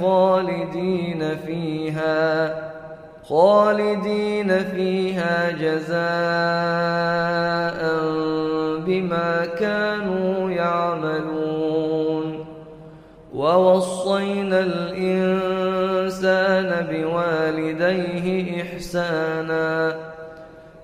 خالدين فيها خالدين فيها جزاء بما كانوا يعملون. ووصينا الإنسان بوالديه إحساناً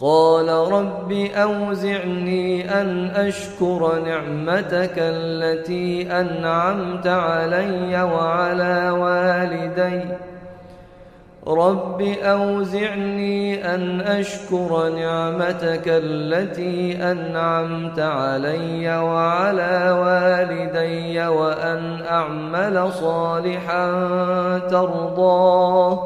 قال رب أوزعني أن أشكر نعمتك التي أنعمت علي وعلى والدي. رب أوزعني أن أشكر نعمتك التي أنعمت علي وعلى والدي وأن أعمل صالحا ترضاه.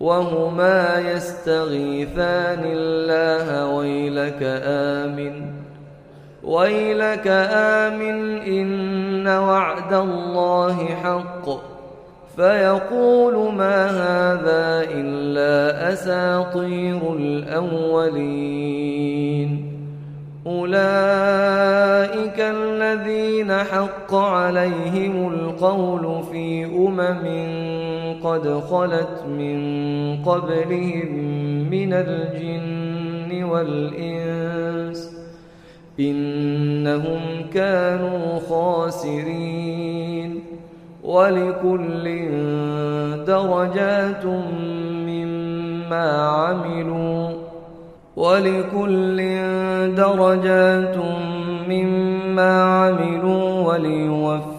وهما يستغيثان الله ويلك آمن. ويلك آمن إن وعد الله حق. فيقول ما هذا إلا أساطير الأولين. أولئك الذين حق عليهم القول في أمم قد خلت من قبلهم من الجن والإنس إنهم كانوا خاسرين ولكل درجات مما عملوا ولكل درجات مما عملوا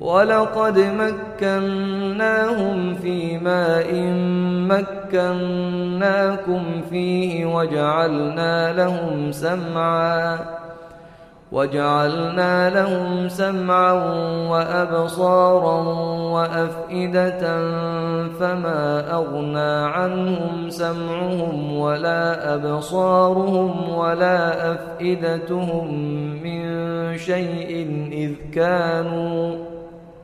ولقد مكناهم في ماء مكناكم فيه وجعلنا لهم سمعاً وجعلنا لهم سمعا وأبصارا وأفئدة فما أغنى عنهم سمعهم ولا أبصارهم ولا أفئدتهم من شيء إذ كانوا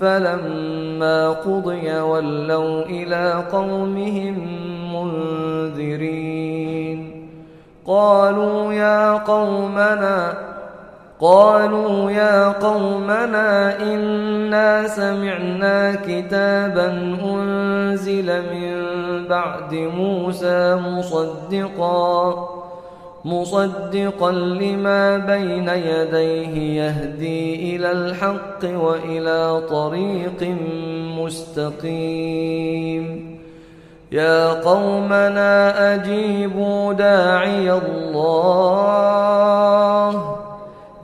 فلما قضي ولوا إلى قومهم منذرين. قالوا يا قومنا قالوا يا قومنا إنا سمعنا كتابا أنزل من بعد موسى مصدقا. مصدقا لما بين يديه يهدي إلى الحق وإلى طريق مستقيم. يا قومنا أجيبوا داعي الله.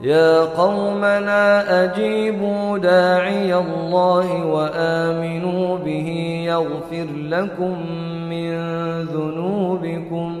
يا قومنا أجيبوا داعي الله وآمنوا به يغفر لكم من ذنوبكم.